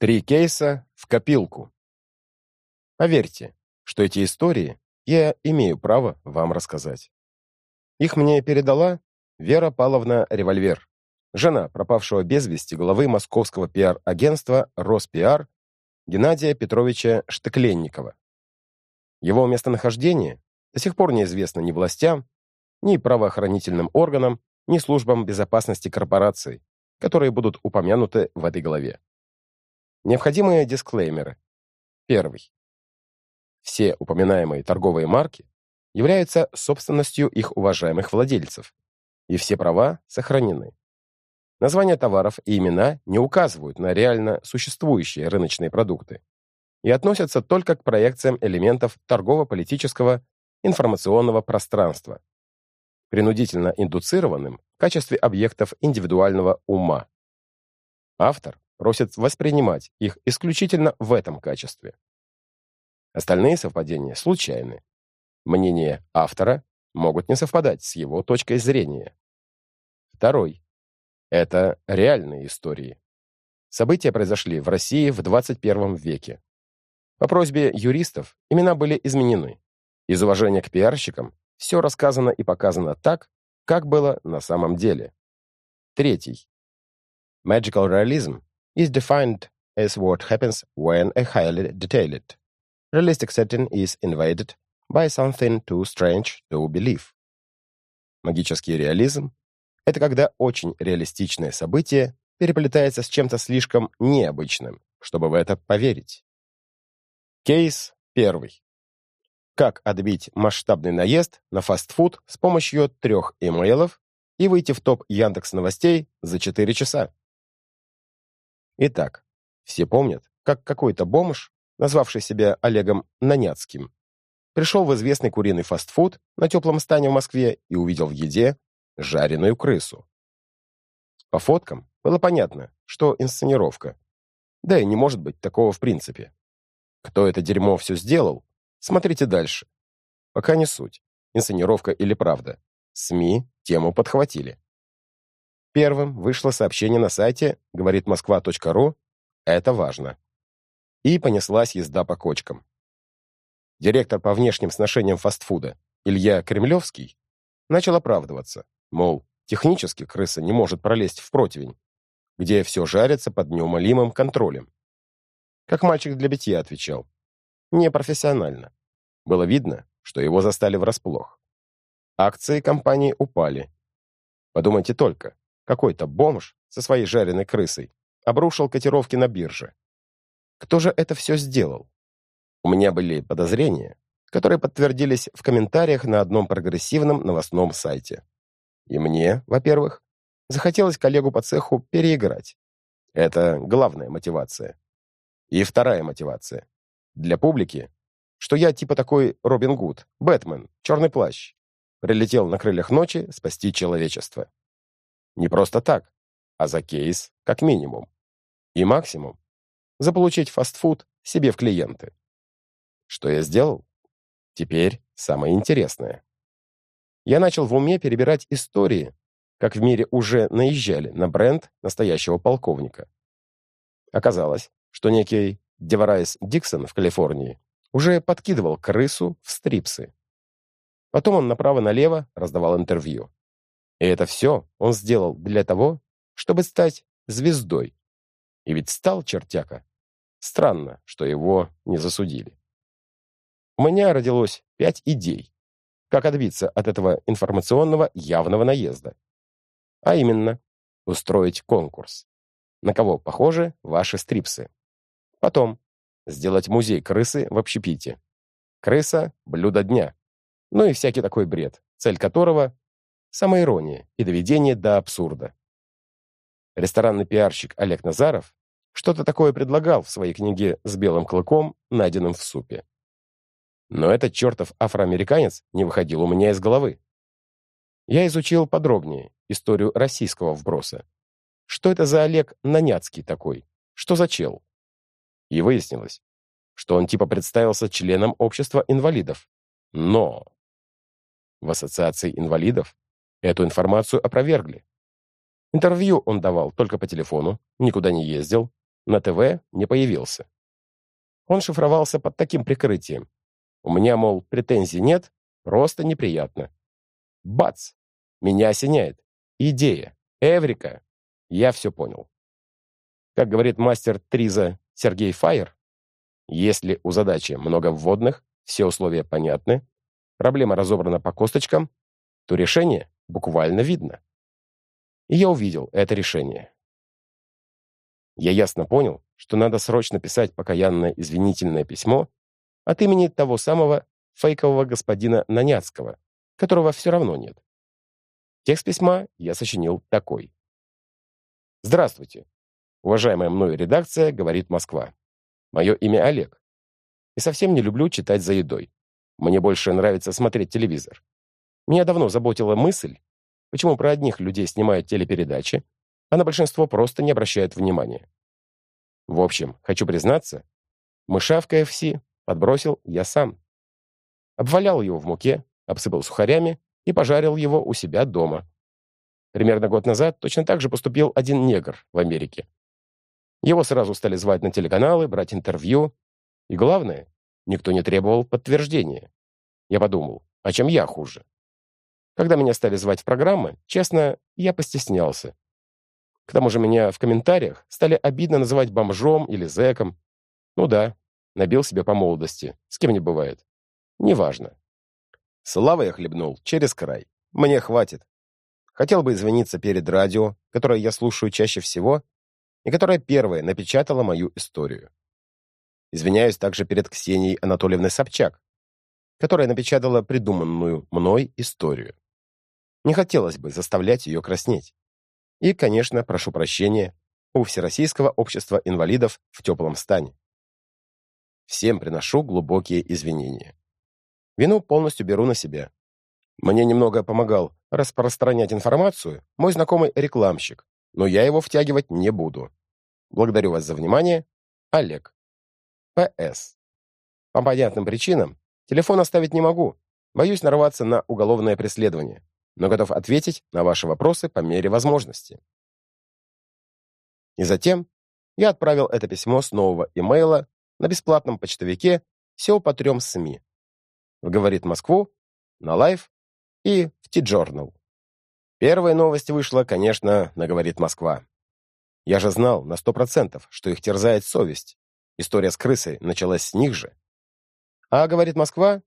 Три кейса в копилку. Поверьте, что эти истории я имею право вам рассказать. Их мне передала Вера Павловна Револьвер, жена пропавшего без вести главы московского пиар-агентства «Роспиар» Геннадия Петровича Штыкленникова. Его местонахождение до сих пор неизвестно ни властям, ни правоохранительным органам, ни службам безопасности корпораций, которые будут упомянуты в этой главе. Необходимые дисклеймеры. Первый. Все упоминаемые торговые марки являются собственностью их уважаемых владельцев, и все права сохранены. Названия товаров и имена не указывают на реально существующие рыночные продукты и относятся только к проекциям элементов торгово-политического информационного пространства, принудительно индуцированным в качестве объектов индивидуального ума. Автор просит воспринимать их исключительно в этом качестве. Остальные совпадения случайны. Мнения автора могут не совпадать с его точкой зрения. Второй. Это реальные истории. События произошли в России в 21 веке. По просьбе юристов имена были изменены. Из уважения к пиарщикам все рассказано и показано так, как было на самом деле. Третий. Magical realism is defined as what happens when a highly detailed, realistic setting is invaded by something too strange to believe. Магический реализм — это когда очень реалистичное событие переплетается с чем-то слишком необычным, чтобы в это поверить. Кейс первый. Как отбить масштабный наезд на фастфуд с помощью трех имейлов и выйти в топ Яндекс новостей за 4 часа? Итак, все помнят, как какой-то бомж, назвавший себя Олегом Наняцким, пришел в известный куриный фастфуд на теплом стане в Москве и увидел в еде жареную крысу. По фоткам было понятно, что инсценировка. Да и не может быть такого в принципе. Кто это дерьмо все сделал, смотрите дальше. Пока не суть, инсценировка или правда. СМИ тему подхватили. Первым вышло сообщение на сайте говорит москва.ру «Это важно». И понеслась езда по кочкам. Директор по внешним сношениям фастфуда Илья Кремлевский начал оправдываться, мол, технически крыса не может пролезть в противень, где все жарится под неумолимым контролем. Как мальчик для битья отвечал. Непрофессионально. Было видно, что его застали врасплох. Акции компании упали. Подумайте только, какой-то бомж со своей жареной крысой обрушил котировки на бирже. Кто же это все сделал? У меня были подозрения, которые подтвердились в комментариях на одном прогрессивном новостном сайте. И мне, во-первых, захотелось коллегу по цеху переиграть. Это главная мотивация. И вторая мотивация. Для публики, что я типа такой Робин Гуд, Бэтмен, черный плащ, прилетел на крыльях ночи спасти человечество. Не просто так, а за кейс как минимум. И максимум — заполучить фастфуд себе в клиенты. Что я сделал? Теперь самое интересное. Я начал в уме перебирать истории, как в мире уже наезжали на бренд настоящего полковника. Оказалось, что некий Деварайс Диксон в Калифорнии уже подкидывал крысу в стрипсы. Потом он направо-налево раздавал интервью. И это все он сделал для того, чтобы стать звездой. И ведь стал чертяка. Странно, что его не засудили. У меня родилось пять идей, как отбиться от этого информационного явного наезда. А именно, устроить конкурс. На кого похожи ваши стрипсы? Потом, сделать музей крысы в общепите. Крыса – блюдо дня. Ну и всякий такой бред, цель которого самоирония и доведение до абсурда. Ресторанный пиарщик Олег Назаров что-то такое предлагал в своей книге «С белым клыком, найденным в супе». Но этот чертов афроамериканец не выходил у меня из головы. Я изучил подробнее историю российского вброса. Что это за Олег Наняцкий такой? Что за чел? И выяснилось, что он типа представился членом общества инвалидов. Но в ассоциации инвалидов Эту информацию опровергли. Интервью он давал только по телефону, никуда не ездил, на ТВ не появился. Он шифровался под таким прикрытием. У меня, мол, претензий нет, просто неприятно. Бац! Меня осеняет. Идея. Эврика. Я все понял. Как говорит мастер Триза Сергей Файер, если у задачи много вводных, все условия понятны, проблема разобрана по косточкам, то решение буквально видно. И я увидел это решение. Я ясно понял, что надо срочно писать покаянное извинительное письмо от имени того самого фейкового господина Наняцкого, которого все равно нет. Текст письма я сочинил такой. «Здравствуйте. Уважаемая мною редакция, говорит Москва. Мое имя Олег. И совсем не люблю читать за едой. Мне больше нравится смотреть телевизор. Меня давно заботила мысль, почему про одних людей снимают телепередачи, а на большинство просто не обращают внимания. В общем, хочу признаться, мыша в КФС подбросил я сам. Обвалял его в муке, обсыпал сухарями и пожарил его у себя дома. Примерно год назад точно так же поступил один негр в Америке. Его сразу стали звать на телеканалы, брать интервью. И главное, никто не требовал подтверждения. Я подумал, а чем я хуже? Когда меня стали звать в программы, честно, я постеснялся. К тому же меня в комментариях стали обидно называть бомжом или зэком. Ну да, набил себе по молодости. С кем не бывает. Неважно. Слава я хлебнул через край. Мне хватит. Хотел бы извиниться перед радио, которое я слушаю чаще всего, и которая первая напечатала мою историю. Извиняюсь также перед Ксенией Анатольевной Собчак, которая напечатала придуманную мной историю. Не хотелось бы заставлять ее краснеть. И, конечно, прошу прощения у Всероссийского общества инвалидов в теплом стане. Всем приношу глубокие извинения. Вину полностью беру на себя. Мне немного помогал распространять информацию мой знакомый рекламщик, но я его втягивать не буду. Благодарю вас за внимание. Олег. П.С. По понятным причинам телефон оставить не могу. Боюсь нарваться на уголовное преследование но готов ответить на ваши вопросы по мере возможности. И затем я отправил это письмо с нового имейла на бесплатном почтовике все по трем СМИ. В «Говорит Москву», на «Life» и в «TJournal». Первая новость вышла, конечно, на «Говорит Москва». Я же знал на сто процентов, что их терзает совесть. История с крысой началась с них же. А «Говорит Москва»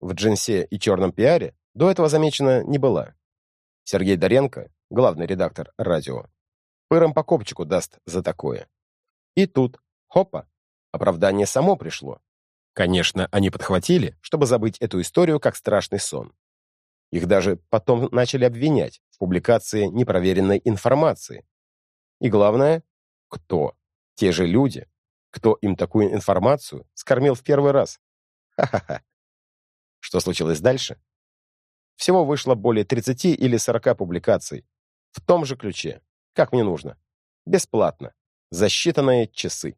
в джинсе и черном пиаре до этого замечена не была. Сергей Доренко, главный редактор радио, пыром по копчику даст за такое. И тут, хопа, оправдание само пришло. Конечно, они подхватили, чтобы забыть эту историю как страшный сон. Их даже потом начали обвинять в публикации непроверенной информации. И главное, кто? Те же люди, кто им такую информацию скормил в первый раз. Ха-ха-ха. Что случилось дальше? Всего вышло более 30 или 40 публикаций. В том же ключе, как мне нужно. Бесплатно. За считанные часы.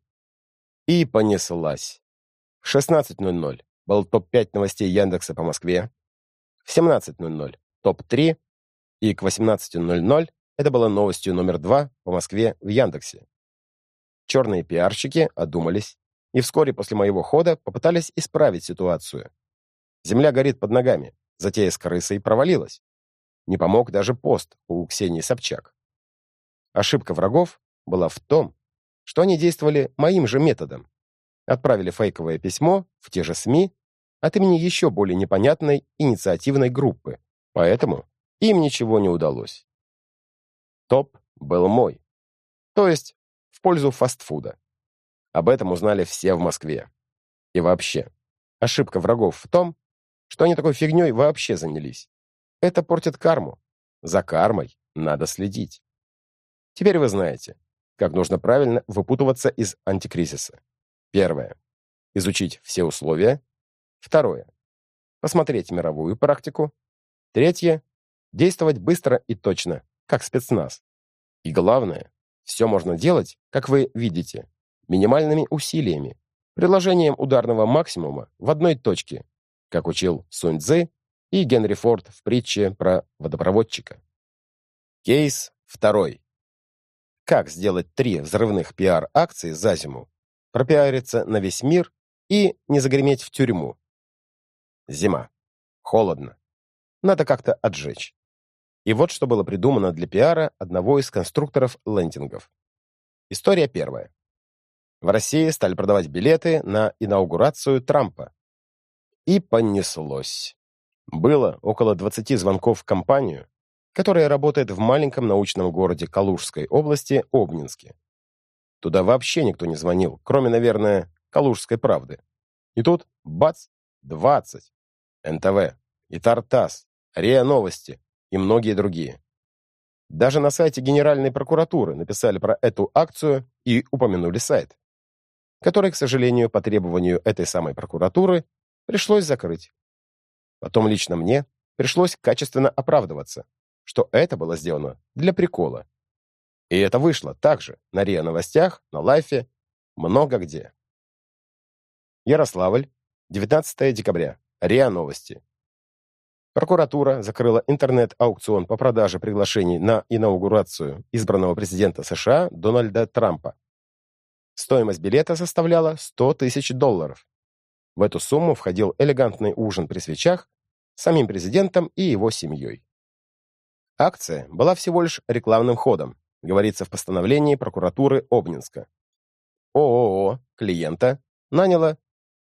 И понеслась. В 16.00 был топ-5 новостей Яндекса по Москве. В 17.00 топ-3. И к 18.00 это было новостью номер 2 по Москве в Яндексе. Черные пиарщики одумались и вскоре после моего хода попытались исправить ситуацию. Земля горит под ногами. Затея с крысой провалилась. Не помог даже пост у Ксении Собчак. Ошибка врагов была в том, что они действовали моим же методом. Отправили фейковое письмо в те же СМИ от имени еще более непонятной инициативной группы, поэтому им ничего не удалось. Топ был мой. То есть в пользу фастфуда. Об этом узнали все в Москве. И вообще, ошибка врагов в том, что они такой фигней вообще занялись. Это портит карму. За кармой надо следить. Теперь вы знаете, как нужно правильно выпутываться из антикризиса. Первое. Изучить все условия. Второе. Посмотреть мировую практику. Третье. Действовать быстро и точно, как спецназ. И главное, все можно делать, как вы видите, минимальными усилиями, приложением ударного максимума в одной точке, как учил Сунь Цзы и Генри Форд в притче про водопроводчика. Кейс второй. как сделать три взрывных пиар-акции за зиму, пропиариться на весь мир и не загреметь в тюрьму. Зима. Холодно. Надо как-то отжечь. И вот что было придумано для пиара одного из конструкторов лендингов. История первая. В России стали продавать билеты на инаугурацию Трампа. И понеслось. Было около 20 звонков в компанию, которая работает в маленьком научном городе Калужской области Обнинске. Туда вообще никто не звонил, кроме, наверное, Калужской правды. И тут, бац, 20. НТВ, и Тартас, РИА Новости и многие другие. Даже на сайте Генеральной прокуратуры написали про эту акцию и упомянули сайт, который, к сожалению, по требованию этой самой прокуратуры пришлось закрыть. Потом лично мне пришлось качественно оправдываться, что это было сделано для прикола. И это вышло также на РИА Новостях, на Лайфе, много где. Ярославль, 19 декабря. РИА Новости. Прокуратура закрыла интернет-аукцион по продаже приглашений на инаугурацию избранного президента США Дональда Трампа. Стоимость билета составляла 100 тысяч долларов. В эту сумму входил элегантный ужин при свечах с самим президентом и его семьей. Акция была всего лишь рекламным ходом, говорится в постановлении прокуратуры Обнинска. ООО клиента наняло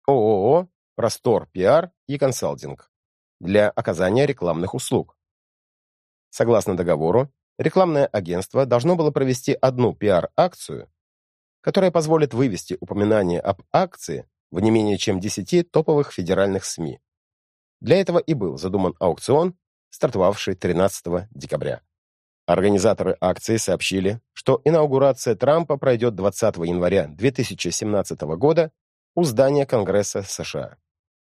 ООО «Простор пиар и консалтинг» для оказания рекламных услуг. Согласно договору, рекламное агентство должно было провести одну пиар-акцию, которая позволит вывести упоминание об акции в не менее чем 10 топовых федеральных СМИ. Для этого и был задуман аукцион, стартовавший 13 декабря. Организаторы акции сообщили, что инаугурация Трампа пройдет 20 января 2017 года у здания Конгресса США.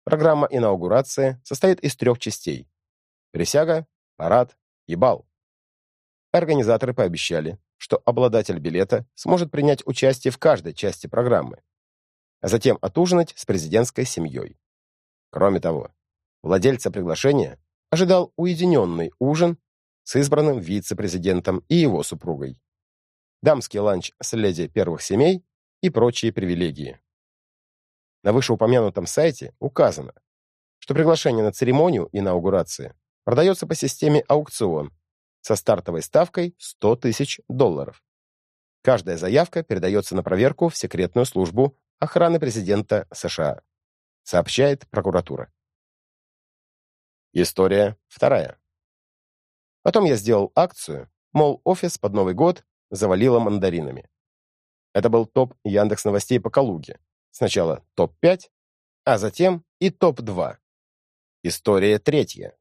Программа инаугурации состоит из трех частей. Присяга, парад и бал. Организаторы пообещали, что обладатель билета сможет принять участие в каждой части программы, а затем отужинать с президентской семьей. Кроме того, владельца приглашения ожидал уединенный ужин с избранным вице-президентом и его супругой, дамский ланч с леди первых семей и прочие привилегии. На вышеупомянутом сайте указано, что приглашение на церемонию инаугурации продается по системе аукцион со стартовой ставкой 100 тысяч долларов. Каждая заявка передается на проверку в секретную службу охраны президента США, сообщает прокуратура. История вторая. Потом я сделал акцию, мол, офис под Новый год завалило мандаринами. Это был топ Яндекс новостей по Калуге, Сначала топ-5, а затем и топ-2. История третья.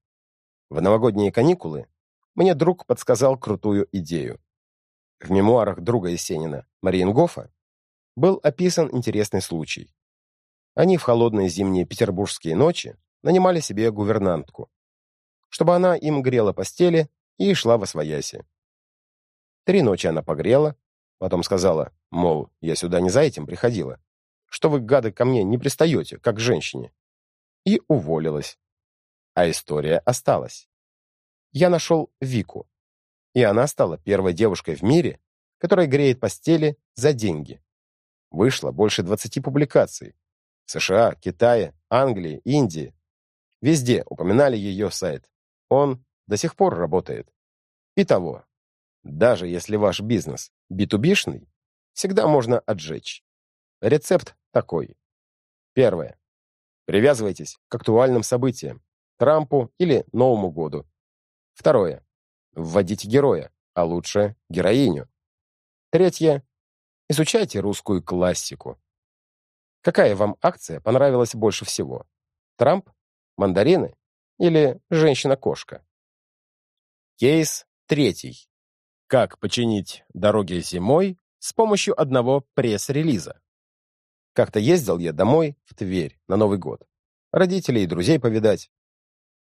В новогодние каникулы мне друг подсказал крутую идею. В мемуарах друга Есенина, Мариенгофа, был описан интересный случай. Они в холодные зимние петербургские ночи нанимали себе гувернантку, чтобы она им грела постели и шла во свояси. Три ночи она погрела, потом сказала, мол, я сюда не за этим приходила, что вы, гады, ко мне не пристаете, как к женщине. И уволилась. А история осталась. Я нашел Вику, и она стала первой девушкой в мире, которая греет постели за деньги. Вышло больше 20 публикаций. В США, Китае, Англии, Индии. Везде упоминали ее сайт. Он до сих пор работает. Итого, даже если ваш бизнес B2B-шный, всегда можно отжечь. Рецепт такой. Первое. Привязывайтесь к актуальным событиям, Трампу или Новому году. Второе. Вводите героя, а лучше героиню. Третье. Изучайте русскую классику. Какая вам акция понравилась больше всего? Трамп, мандарины или женщина-кошка? Кейс третий. Как починить дороги зимой с помощью одного пресс-релиза? Как-то ездил я домой, в Тверь, на Новый год. Родителей и друзей повидать.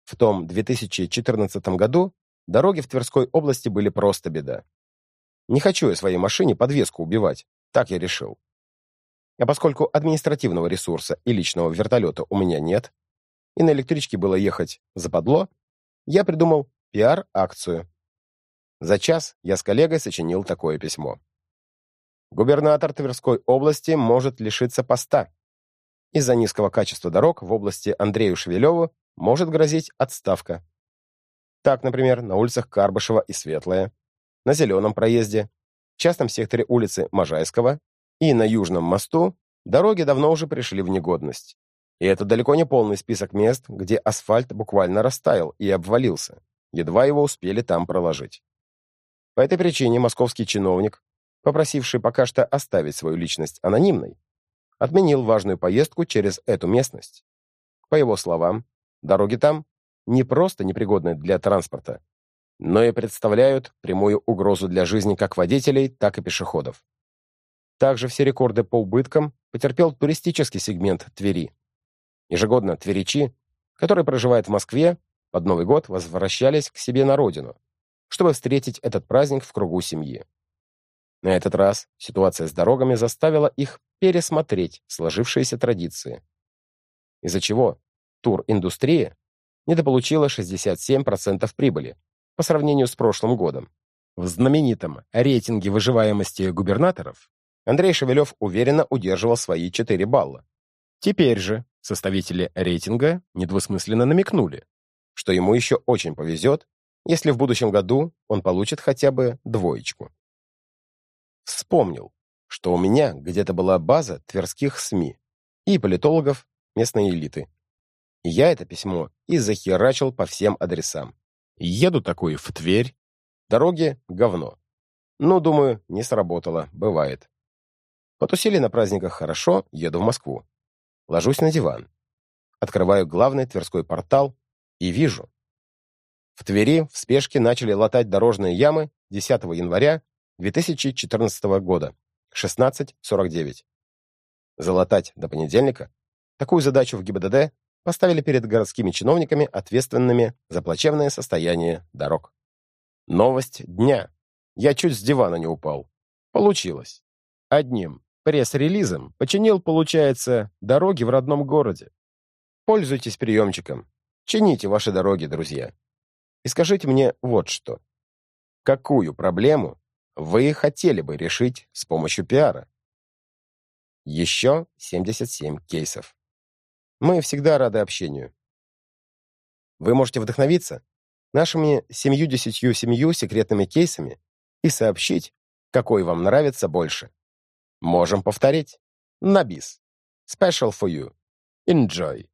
В том 2014 году дороги в Тверской области были просто беда. Не хочу я своей машине подвеску убивать, так я решил. А поскольку административного ресурса и личного вертолета у меня нет, и на электричке было ехать западло, я придумал пиар-акцию. За час я с коллегой сочинил такое письмо. Губернатор Тверской области может лишиться поста. Из-за низкого качества дорог в области Андрею Шевелеву может грозить отставка. Так, например, на улицах Карбышева и Светлая, на Зеленом проезде, в частном секторе улицы Можайского и на Южном мосту дороги давно уже пришли в негодность. И это далеко не полный список мест, где асфальт буквально растаял и обвалился. Едва его успели там проложить. По этой причине московский чиновник, попросивший пока что оставить свою личность анонимной, отменил важную поездку через эту местность. По его словам, дороги там не просто непригодны для транспорта, но и представляют прямую угрозу для жизни как водителей, так и пешеходов. Также все рекорды по убыткам потерпел туристический сегмент Твери. Ежегодно тверичи, которые проживают в Москве, под Новый год возвращались к себе на родину, чтобы встретить этот праздник в кругу семьи. На этот раз ситуация с дорогами заставила их пересмотреть сложившиеся традиции, из-за чего туриндустрия недополучила 67% прибыли по сравнению с прошлым годом. В знаменитом рейтинге выживаемости губернаторов Андрей Шевелев уверенно удерживал свои 4 балла. Теперь же составители рейтинга недвусмысленно намекнули, что ему еще очень повезет, если в будущем году он получит хотя бы двоечку. Вспомнил, что у меня где-то была база тверских СМИ и политологов местной элиты. И я это письмо и захерачил по всем адресам. Еду такой в Тверь. Дороги — говно. Ну, думаю, не сработало, бывает. Потусили на праздниках хорошо, еду в Москву. Ложусь на диван. Открываю главный Тверской портал и вижу. В Твери в спешке начали латать дорожные ямы 10 января 2014 года, 16.49. Залатать до понедельника? Такую задачу в ГИБДД поставили перед городскими чиновниками, ответственными за плачевное состояние дорог. Новость дня. Я чуть с дивана не упал. Получилось. Одним пресс-релизом починил, получается, дороги в родном городе. Пользуйтесь приемчиком. Чините ваши дороги, друзья. И скажите мне вот что. Какую проблему вы хотели бы решить с помощью пиара? Еще 77 кейсов. Мы всегда рады общению. Вы можете вдохновиться нашими 77 секретными кейсами и сообщить, какой вам нравится больше. Можем повторить. На бис. Special for you. Enjoy.